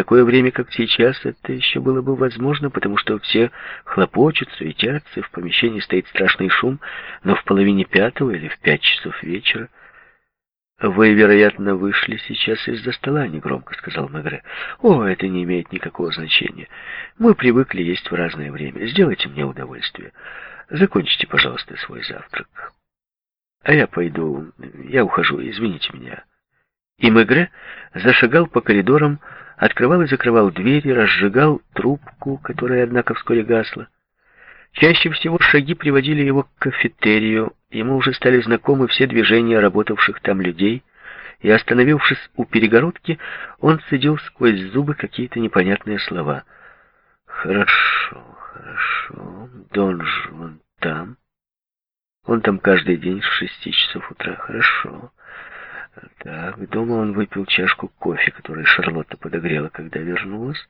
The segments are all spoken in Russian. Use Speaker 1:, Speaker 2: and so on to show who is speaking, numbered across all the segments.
Speaker 1: такое время, как сейчас, это еще было бы возможно, потому что все хлопочут, суетятся, в помещении стоит страшный шум, но в половине пятого или в пять часов вечера «Вы, вероятно, вышли сейчас из-за стола», — негромко сказал Мегре. «О, это не имеет никакого значения. Мы привыкли есть в разное время. Сделайте мне удовольствие. Закончите, пожалуйста, свой завтрак. А я пойду, я ухожу, извините меня». И Мегре зашагал по коридорам, открывал и закрывал двери, разжигал трубку, которая, однако, вскоре гасла. Чаще всего шаги приводили его к кафетерию, ему уже стали знакомы все движения работавших там людей, и, остановившись у перегородки, он цедил сквозь зубы какие-то непонятные слова. «Хорошо, хорошо, Донж вон там. Он там каждый день с шести часов утра. Хорошо. Так, дома он выпил чашку кофе, который Шарлотта подогрела, когда вернулась».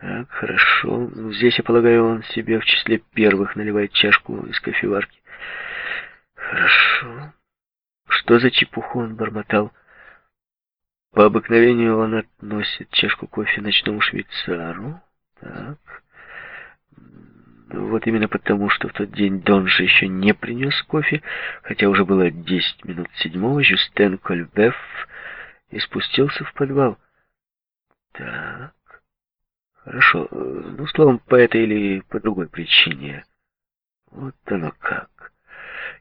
Speaker 1: Так, хорошо. Здесь, я полагаю, он себе в числе первых наливает чашку из кофеварки. Хорошо. Что за чепуху он бормотал? По обыкновению он относит чашку кофе ночному швейцару. Так. Вот именно потому, что в тот день Дон же еще не принес кофе, хотя уже было десять минут седьмого, Жюстен Кольбеф и спустился в подвал. Так. Хорошо. Ну, словом, по этой или по другой причине. Вот оно как.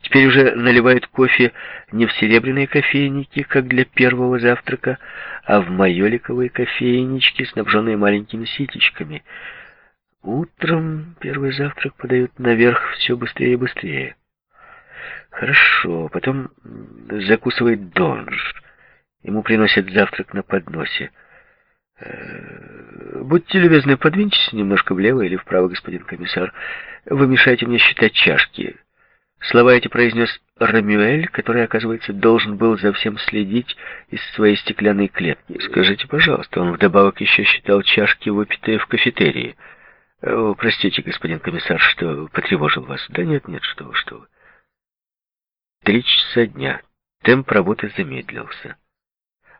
Speaker 1: Теперь уже наливают кофе не в серебряные кофейники, как для первого завтрака, а в майоликовые кофейнички, снабженные маленькими ситечками. Утром первый завтрак подают наверх все быстрее и быстрее. Хорошо, потом закусывает донж. Ему приносят завтрак на подносе. Э, «Будьте любезны, подвиньтесь немножко влево или вправо, господин комиссар. Вы мешаете мне считать чашки». Слова эти произнес Рамюэль, который, оказывается, должен был за всем следить из своей стеклянной клетки. «Скажите, пожалуйста, он вдобавок еще считал чашки, выпитые в кафетерии. О, простите, господин комиссар, что потревожил вас. Да нет, нет, что вы, что вы». Три часа дня. Темп работы замедлился.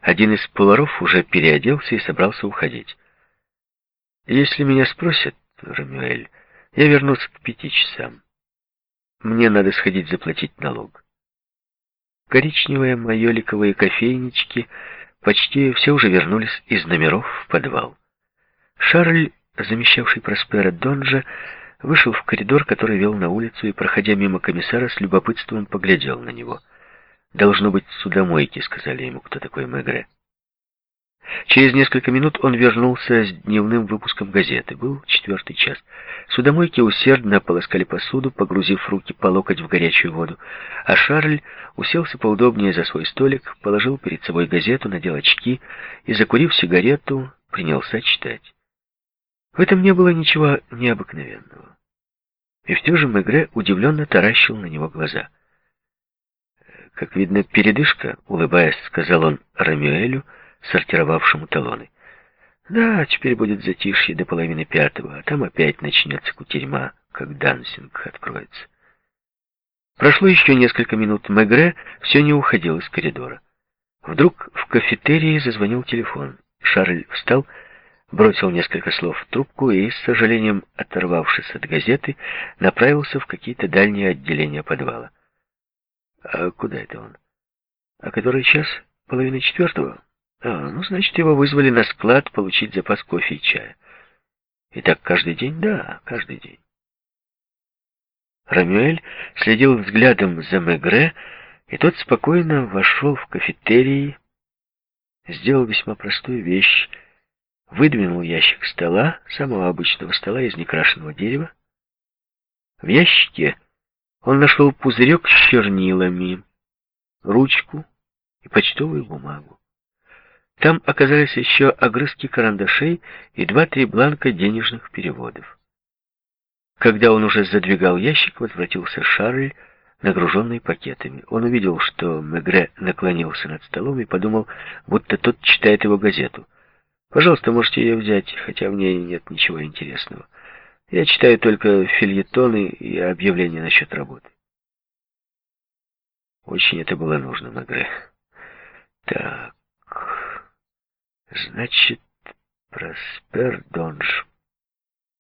Speaker 1: Один из поваров уже переоделся и собрался уходить. «Если меня спросят, Рамюэль, я вернусь к пяти часам. Мне надо сходить заплатить налог». Коричневые майоликовые кофейнички почти все уже вернулись из номеров в подвал. Шарль, замещавший Проспера Донжа, вышел в коридор, который вел на улицу, и, проходя мимо комиссара, с любопытством поглядел на него — «Должно быть судомойки», — сказали ему, кто такой Мегре. Через несколько минут он вернулся с дневным выпуском газеты. Был четвертый час. Судомойки усердно полоскали посуду, погрузив руки по локоть в горячую воду, а Шарль уселся поудобнее за свой столик, положил перед собой газету, надел очки и, закурив сигарету, принялся читать. В этом не было ничего необыкновенного. И все же Мегре удивленно таращил на него глаза — «Как видно, передышка», — улыбаясь, сказал он Рамюэлю, сортировавшему талоны. «Да, теперь будет затишье до половины пятого, а там опять начнется кутерьма, как дансинг откроется». Прошло еще несколько минут. Мегре все не уходил из коридора. Вдруг в кафетерии зазвонил телефон. Шарль встал, бросил несколько слов в трубку и, с сожалением оторвавшись от газеты, направился в какие-то дальние отделения подвала. А куда это он? А который час? Половина четвертого? А, ну, значит, его вызвали на склад получить запас кофе и чая. И так каждый день? Да, каждый день. Рамюэль следил взглядом за Мегре, и тот спокойно вошел в кафетерий, сделал весьма простую вещь, выдвинул ящик стола, самого обычного стола из некрашенного дерева. В ящике он нашел пузырек с чернилами, ручку и почтовую бумагу. Там оказались еще огрызки карандашей и два-три бланка денежных переводов. Когда он уже задвигал ящик, возвратился Шарль, нагруженный пакетами. Он увидел, что Мегре наклонился над столом и подумал, будто тот читает его газету. «Пожалуйста, можете ее взять, хотя в ней нет ничего интересного». Я читаю только фильетоны и объявления насчет работы. Очень это было нужно, Магре. Так, значит, Проспер Донж